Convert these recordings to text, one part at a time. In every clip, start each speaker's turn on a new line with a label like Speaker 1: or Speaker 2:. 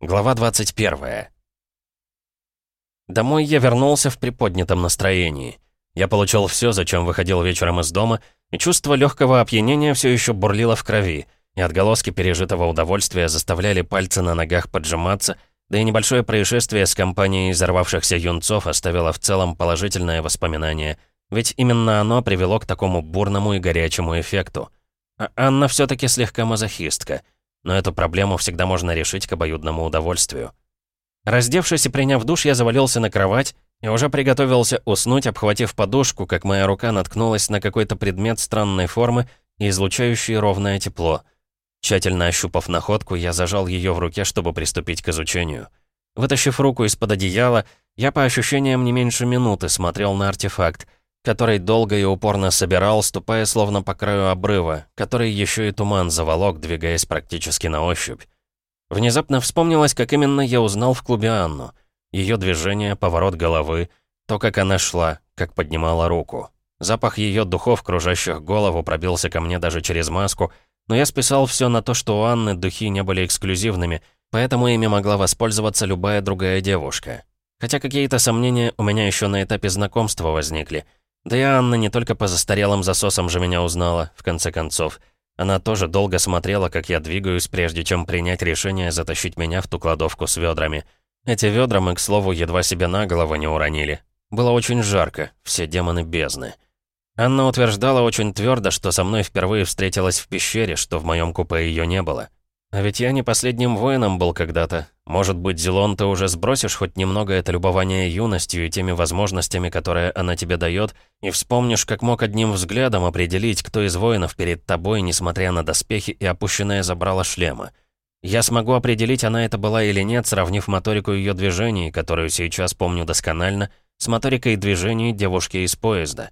Speaker 1: Глава 21. Домой я вернулся в приподнятом настроении. Я получил все, зачем выходил вечером из дома, и чувство легкого опьянения все еще бурлило в крови, и отголоски пережитого удовольствия заставляли пальцы на ногах поджиматься, да и небольшое происшествие с компанией взорвавшихся юнцов оставило в целом положительное воспоминание, ведь именно оно привело к такому бурному и горячему эффекту. А Анна все таки слегка мазохистка — но эту проблему всегда можно решить к обоюдному удовольствию. Раздевшись и приняв душ, я завалился на кровать и уже приготовился уснуть, обхватив подушку, как моя рука наткнулась на какой-то предмет странной формы и излучающий ровное тепло. Тщательно ощупав находку, я зажал ее в руке, чтобы приступить к изучению. Вытащив руку из-под одеяла, я по ощущениям не меньше минуты смотрел на артефакт — который долго и упорно собирал, ступая словно по краю обрыва, который еще и туман заволок, двигаясь практически на ощупь. Внезапно вспомнилось, как именно я узнал в клубе Анну. Ее движение, поворот головы, то, как она шла, как поднимала руку. Запах ее духов, кружащих голову, пробился ко мне даже через маску, но я списал все на то, что у Анны духи не были эксклюзивными, поэтому ими могла воспользоваться любая другая девушка. Хотя какие-то сомнения у меня еще на этапе знакомства возникли — да и Анна не только по застарелым засосам же меня узнала, в конце концов. Она тоже долго смотрела, как я двигаюсь, прежде чем принять решение затащить меня в ту кладовку с ведрами. Эти ведра мы, к слову, едва себе на голову не уронили. Было очень жарко, все демоны бездны. Анна утверждала очень твердо, что со мной впервые встретилась в пещере, что в моем купе ее не было. А ведь я не последним воином был когда-то. Может быть, Зелон, ты уже сбросишь хоть немного это любование юностью и теми возможностями, которые она тебе дает, и вспомнишь, как мог одним взглядом определить, кто из воинов перед тобой, несмотря на доспехи и опущенное забрало шлема. Я смогу определить, она это была или нет, сравнив моторику ее движений, которую сейчас помню досконально, с моторикой движений девушки из поезда.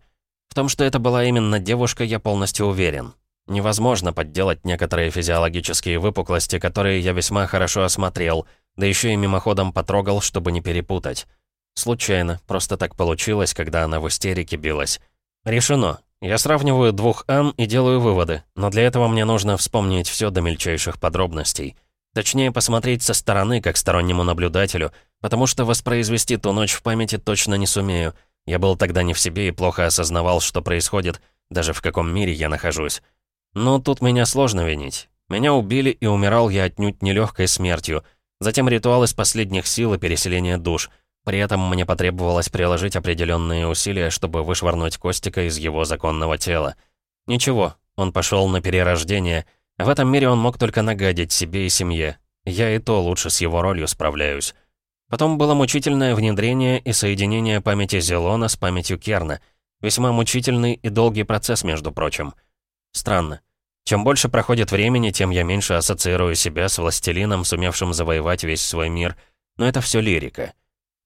Speaker 1: В том, что это была именно девушка, я полностью уверен. Невозможно подделать некоторые физиологические выпуклости, которые я весьма хорошо осмотрел, да еще и мимоходом потрогал, чтобы не перепутать. Случайно, просто так получилось, когда она в истерике билась. Решено. Я сравниваю двух Ан и делаю выводы, но для этого мне нужно вспомнить все до мельчайших подробностей. Точнее, посмотреть со стороны, как стороннему наблюдателю, потому что воспроизвести ту ночь в памяти точно не сумею. Я был тогда не в себе и плохо осознавал, что происходит, даже в каком мире я нахожусь. Но тут меня сложно винить. Меня убили, и умирал я отнюдь нелегкой смертью. Затем ритуал из последних сил и переселение душ. При этом мне потребовалось приложить определенные усилия, чтобы вышвырнуть Костика из его законного тела. Ничего, он пошел на перерождение. В этом мире он мог только нагадить себе и семье. Я и то лучше с его ролью справляюсь. Потом было мучительное внедрение и соединение памяти Зелона с памятью Керна. Весьма мучительный и долгий процесс, между прочим. Странно. Чем больше проходит времени, тем я меньше ассоциирую себя с властелином, сумевшим завоевать весь свой мир. Но это все лирика.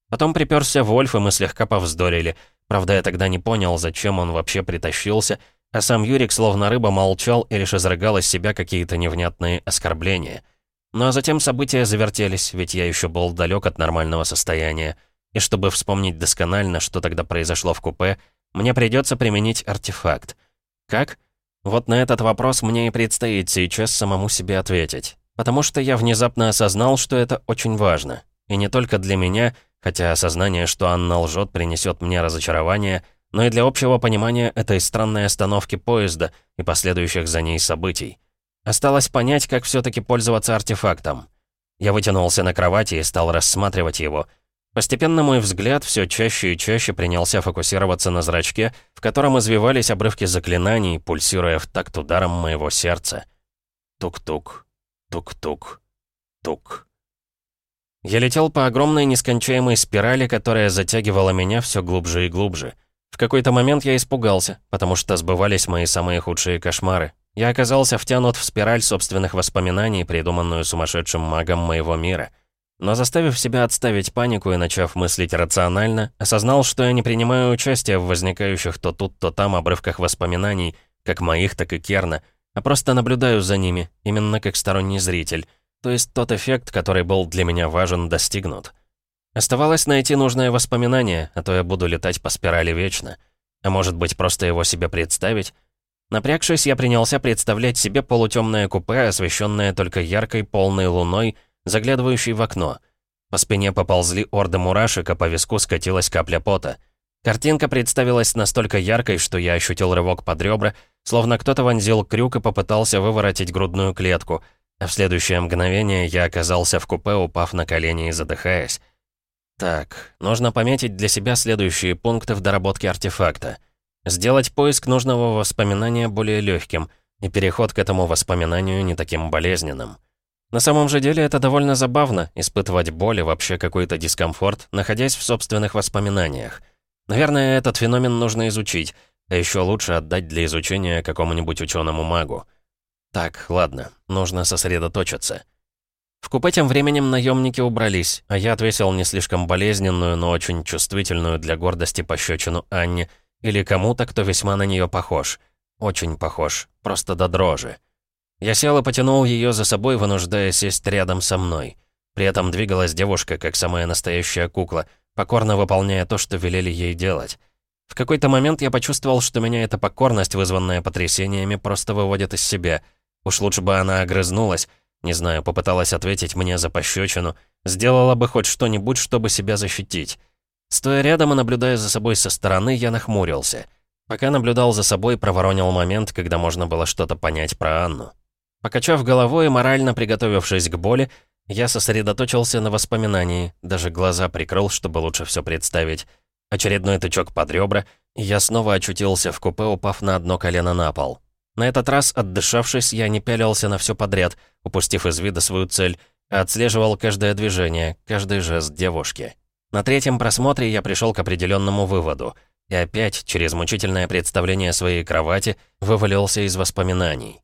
Speaker 1: Потом приперся Вольф, и мы слегка повздорили. Правда, я тогда не понял, зачем он вообще притащился, а сам Юрик словно рыба молчал и лишь изрыгал из себя какие-то невнятные оскорбления. Ну а затем события завертелись, ведь я еще был далек от нормального состояния. И чтобы вспомнить досконально, что тогда произошло в купе, мне придется применить артефакт. Как? Вот на этот вопрос мне и предстоит сейчас самому себе ответить. Потому что я внезапно осознал, что это очень важно. И не только для меня, хотя осознание, что Анна лжет, принесет мне разочарование, но и для общего понимания этой странной остановки поезда и последующих за ней событий. Осталось понять, как все-таки пользоваться артефактом. Я вытянулся на кровати и стал рассматривать его — Постепенно мой взгляд все чаще и чаще принялся фокусироваться на зрачке, в котором извивались обрывки заклинаний, пульсируя в такт ударом моего сердца. Тук-тук, тук-тук, тук. Я летел по огромной нескончаемой спирали, которая затягивала меня все глубже и глубже. В какой-то момент я испугался, потому что сбывались мои самые худшие кошмары. Я оказался втянут в спираль собственных воспоминаний, придуманную сумасшедшим магом моего мира — но заставив себя отставить панику и начав мыслить рационально, осознал, что я не принимаю участия в возникающих то тут, то там обрывках воспоминаний, как моих, так и Керна, а просто наблюдаю за ними, именно как сторонний зритель. То есть тот эффект, который был для меня важен, достигнут. Оставалось найти нужное воспоминание, а то я буду летать по спирали вечно. А может быть, просто его себе представить? Напрягшись, я принялся представлять себе полутемное купе, освещенное только яркой полной луной, заглядывающий в окно. По спине поползли орды мурашек, а по виску скатилась капля пота. Картинка представилась настолько яркой, что я ощутил рывок под ребра, словно кто-то вонзил крюк и попытался выворотить грудную клетку, а в следующее мгновение я оказался в купе, упав на колени и задыхаясь. Так, нужно пометить для себя следующие пункты в доработке артефакта. Сделать поиск нужного воспоминания более легким, и переход к этому воспоминанию не таким болезненным. На самом же деле это довольно забавно, испытывать боль и вообще какой-то дискомфорт, находясь в собственных воспоминаниях. Наверное, этот феномен нужно изучить, а еще лучше отдать для изучения какому-нибудь ученому-магу. Так, ладно, нужно сосредоточиться. В купе тем временем наемники убрались, а я отвесил не слишком болезненную, но очень чувствительную для гордости пощечину Анне или кому-то, кто весьма на нее похож. Очень похож, просто до дрожи. Я сел и потянул ее за собой, вынуждая сесть рядом со мной. При этом двигалась девушка, как самая настоящая кукла, покорно выполняя то, что велели ей делать. В какой-то момент я почувствовал, что меня эта покорность, вызванная потрясениями, просто выводит из себя. Уж лучше бы она огрызнулась, не знаю, попыталась ответить мне за пощечину, сделала бы хоть что-нибудь, чтобы себя защитить. Стоя рядом и наблюдая за собой со стороны, я нахмурился. Пока наблюдал за собой, проворонил момент, когда можно было что-то понять про Анну. Покачав головой и морально приготовившись к боли, я сосредоточился на воспоминании, даже глаза прикрыл, чтобы лучше все представить. Очередной тычок под ребра, и я снова очутился в купе, упав на одно колено на пол. На этот раз, отдышавшись, я не пялился на все подряд, упустив из вида свою цель, а отслеживал каждое движение, каждый жест девушки. На третьем просмотре я пришел к определенному выводу, и опять, через мучительное представление своей кровати, вывалился из воспоминаний.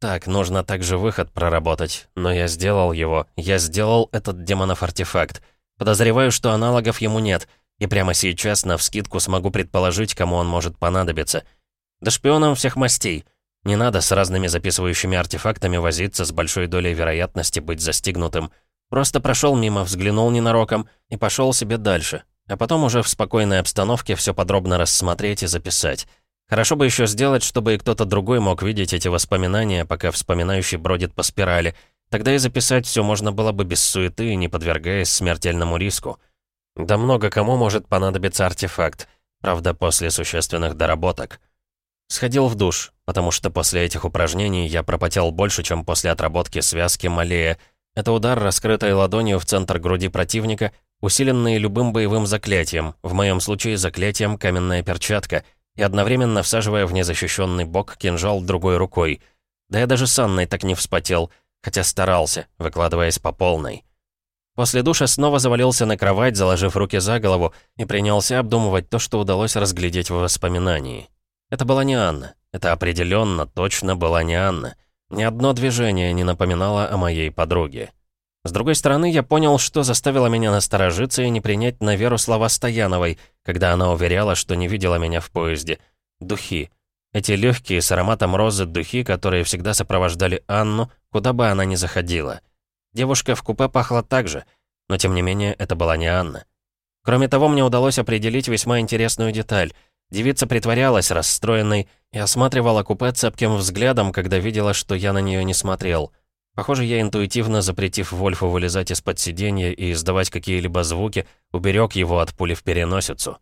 Speaker 1: Так, нужно также выход проработать, но я сделал его, я сделал этот демонов артефакт. Подозреваю, что аналогов ему нет, и прямо сейчас навскидку смогу предположить, кому он может понадобиться — да шпионам всех мастей. Не надо с разными записывающими артефактами возиться с большой долей вероятности быть застигнутым. Просто прошел мимо, взглянул ненароком и пошел себе дальше. А потом уже в спокойной обстановке все подробно рассмотреть и записать. Хорошо бы еще сделать, чтобы и кто-то другой мог видеть эти воспоминания, пока вспоминающий бродит по спирали. Тогда и записать все можно было бы без суеты, не подвергаясь смертельному риску. Да много кому может понадобиться артефакт. Правда, после существенных доработок. Сходил в душ, потому что после этих упражнений я пропотел больше, чем после отработки связки Малея. Это удар, раскрытой ладонью в центр груди противника, усиленный любым боевым заклятием, в моем случае заклятием «Каменная перчатка», и одновременно всаживая в незащищенный бок кинжал другой рукой. Да я даже с Анной так не вспотел, хотя старался, выкладываясь по полной. После душа снова завалился на кровать, заложив руки за голову, и принялся обдумывать то, что удалось разглядеть в воспоминании. Это была не Анна. Это определенно, точно была не Анна. Ни одно движение не напоминало о моей подруге. С другой стороны, я понял, что заставило меня насторожиться и не принять на веру слова Стояновой, когда она уверяла, что не видела меня в поезде. Духи. Эти легкие с ароматом розы духи, которые всегда сопровождали Анну, куда бы она ни заходила. Девушка в купе пахла так же, но тем не менее это была не Анна. Кроме того, мне удалось определить весьма интересную деталь — Девица притворялась расстроенной и осматривала купе цепким взглядом, когда видела, что я на нее не смотрел. Похоже, я интуитивно, запретив Вольфу вылезать из-под сиденья и издавать какие-либо звуки, уберег его от пули в переносицу.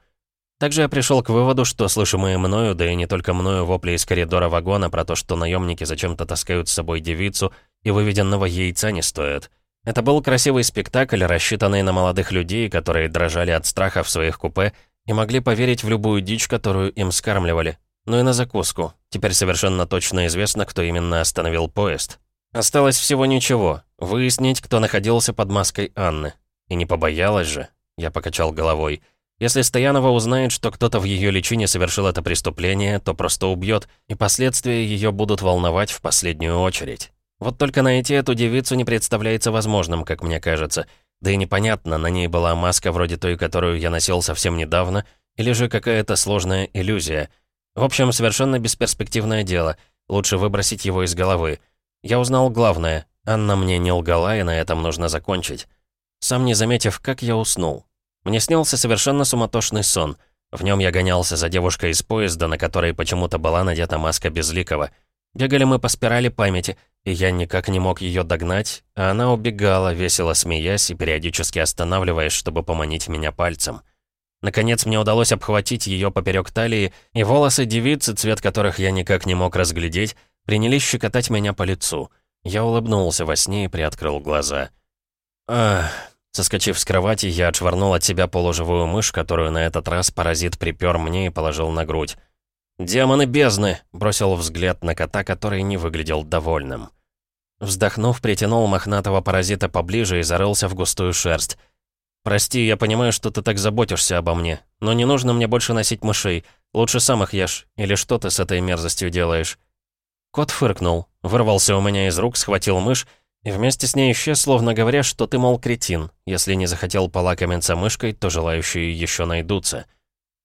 Speaker 1: Также я пришел к выводу, что слышимые мною, да и не только мною, вопли из коридора вагона про то, что наемники зачем-то таскают с собой девицу, и выведенного яйца не стоят. Это был красивый спектакль, рассчитанный на молодых людей, которые дрожали от страха в своих купе и могли поверить в любую дичь, которую им скармливали. Ну и на закуску. Теперь совершенно точно известно, кто именно остановил поезд. Осталось всего ничего. Выяснить, кто находился под маской Анны. И не побоялась же. Я покачал головой. Если Стоянова узнает, что кто-то в ее личине совершил это преступление, то просто убьет, и последствия ее будут волновать в последнюю очередь. Вот только найти эту девицу не представляется возможным, как мне кажется. Да и непонятно, на ней была маска вроде той, которую я носил совсем недавно, или же какая-то сложная иллюзия. В общем, совершенно бесперспективное дело. Лучше выбросить его из головы. Я узнал главное. Анна мне не лгала, и на этом нужно закончить. Сам не заметив, как я уснул. Мне снился совершенно суматошный сон. В нем я гонялся за девушкой из поезда, на которой почему-то была надета маска Безликого. Бегали мы по спирали памяти, и я никак не мог ее догнать, а она убегала, весело смеясь и периодически останавливаясь, чтобы поманить меня пальцем. Наконец мне удалось обхватить ее поперек талии, и волосы девицы, цвет которых я никак не мог разглядеть, принялись щекотать меня по лицу. Я улыбнулся во сне и приоткрыл глаза. Ах, соскочив с кровати, я отшвырнул от себя полуживую мышь, которую на этот раз паразит припер мне и положил на грудь. «Демоны бездны!» — бросил взгляд на кота, который не выглядел довольным. Вздохнув, притянул мохнатого паразита поближе и зарылся в густую шерсть. «Прости, я понимаю, что ты так заботишься обо мне, но не нужно мне больше носить мышей. Лучше сам их ешь. Или что ты с этой мерзостью делаешь?» Кот фыркнул, вырвался у меня из рук, схватил мышь и вместе с ней исчез, словно говоря, что ты, мол, кретин. Если не захотел полакомиться мышкой, то желающие еще найдутся.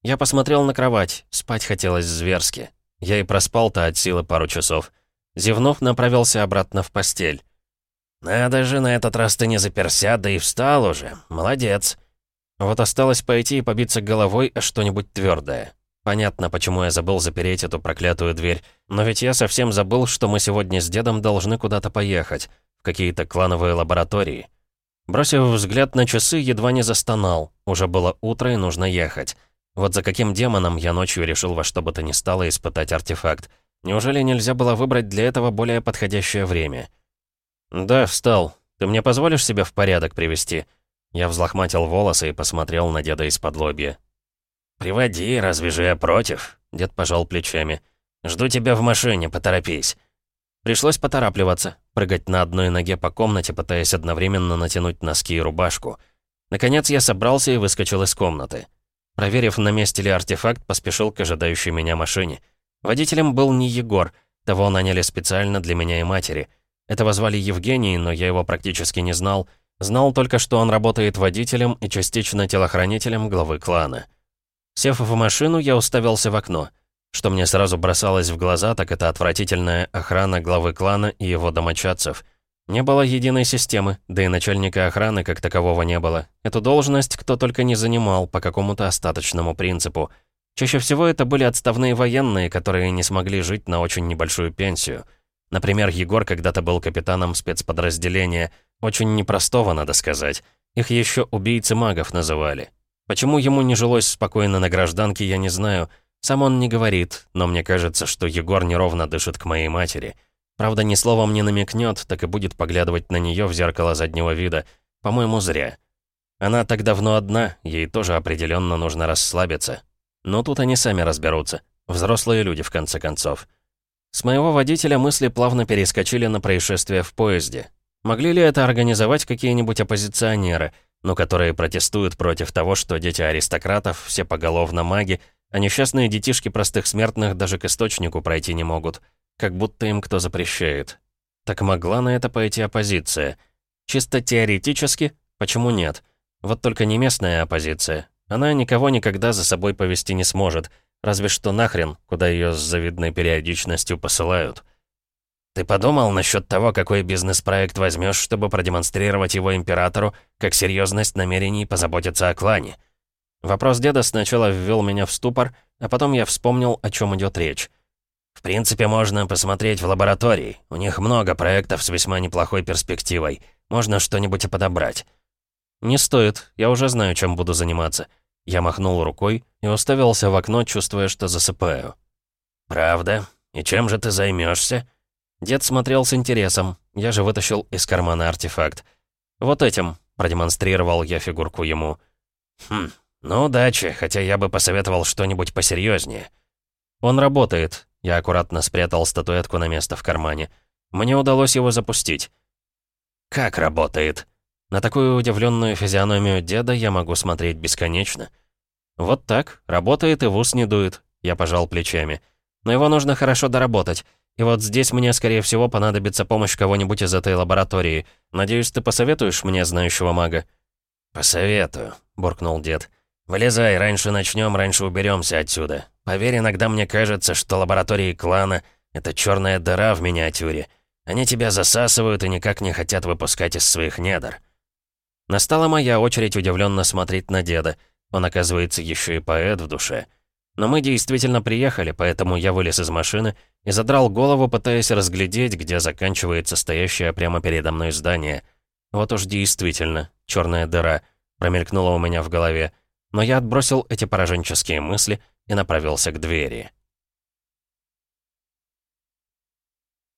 Speaker 1: Я посмотрел на кровать, спать хотелось зверски. Я и проспал-то от силы пару часов. Зевнув, направился обратно в постель. «Надо же, на этот раз ты не заперся, да и встал уже. Молодец». Вот осталось пойти и побиться головой о что-нибудь твердое. Понятно, почему я забыл запереть эту проклятую дверь. Но ведь я совсем забыл, что мы сегодня с дедом должны куда-то поехать. В какие-то клановые лаборатории. Бросив взгляд на часы, едва не застонал. Уже было утро и нужно ехать. Вот за каким демоном я ночью решил во что бы то ни стало испытать артефакт. Неужели нельзя было выбрать для этого более подходящее время? «Да, встал. Ты мне позволишь себя в порядок привести?» Я взлохматил волосы и посмотрел на деда из-под лобья. «Приводи, разве же я против?» Дед пожал плечами. «Жду тебя в машине, поторопись». Пришлось поторапливаться, прыгать на одной ноге по комнате, пытаясь одновременно натянуть носки и рубашку. Наконец я собрался и выскочил из комнаты. Проверив, на месте ли артефакт, поспешил к ожидающей меня машине. Водителем был не Егор, того наняли специально для меня и матери. Этого звали Евгений, но я его практически не знал. Знал только, что он работает водителем и частично телохранителем главы клана. Сев в машину, я уставился в окно. Что мне сразу бросалось в глаза, так это отвратительная охрана главы клана и его домочадцев. Не было единой системы, да и начальника охраны как такового не было. Эту должность кто только не занимал по какому-то остаточному принципу — Чаще всего это были отставные военные, которые не смогли жить на очень небольшую пенсию. Например, Егор когда-то был капитаном спецподразделения, очень непростого, надо сказать. Их еще убийцы магов называли. Почему ему не жилось спокойно на гражданке, я не знаю. Сам он не говорит, но мне кажется, что Егор неровно дышит к моей матери. Правда, ни словом не намекнет, так и будет поглядывать на нее в зеркало заднего вида. По-моему, зря. Она так давно одна, ей тоже определенно нужно расслабиться. Но тут они сами разберутся. Взрослые люди, в конце концов. С моего водителя мысли плавно перескочили на происшествие в поезде. Могли ли это организовать какие-нибудь оппозиционеры, но которые протестуют против того, что дети аристократов все поголовно маги, а несчастные детишки простых смертных даже к источнику пройти не могут, как будто им кто запрещает. Так могла на это пойти оппозиция? Чисто теоретически, почему нет? Вот только не местная оппозиция, она никого никогда за собой повести не сможет, разве что нахрен, куда ее с завидной периодичностью посылают. Ты подумал насчет того, какой бизнес-проект возьмешь, чтобы продемонстрировать его императору, как серьезность намерений позаботиться о клане? Вопрос деда сначала ввел меня в ступор, а потом я вспомнил, о чем идет речь. В принципе, можно посмотреть в лаборатории. У них много проектов с весьма неплохой перспективой. Можно что-нибудь и подобрать. «Не стоит, я уже знаю, чем буду заниматься». Я махнул рукой и уставился в окно, чувствуя, что засыпаю. «Правда? И чем же ты займешься? Дед смотрел с интересом. Я же вытащил из кармана артефакт. «Вот этим», — продемонстрировал я фигурку ему. «Хм, ну удачи, хотя я бы посоветовал что-нибудь посерьезнее. «Он работает», — я аккуратно спрятал статуэтку на место в кармане. «Мне удалось его запустить». «Как работает?» На такую удивленную физиономию деда я могу смотреть бесконечно. Вот так, работает и в ус не дует, я пожал плечами. Но его нужно хорошо доработать. И вот здесь мне, скорее всего, понадобится помощь кого-нибудь из этой лаборатории. Надеюсь, ты посоветуешь мне знающего мага?» «Посоветую», — буркнул дед. «Вылезай, раньше начнем, раньше уберемся отсюда. Поверь, иногда мне кажется, что лаборатории клана — это черная дыра в миниатюре. Они тебя засасывают и никак не хотят выпускать из своих недр». Настала моя очередь удивленно смотреть на деда. Он, оказывается, еще и поэт в душе. Но мы действительно приехали, поэтому я вылез из машины и задрал голову, пытаясь разглядеть, где заканчивается стоящее прямо передо мной здание. Вот уж действительно, черная дыра, промелькнула у меня в голове. Но я отбросил эти пораженческие мысли и направился к двери.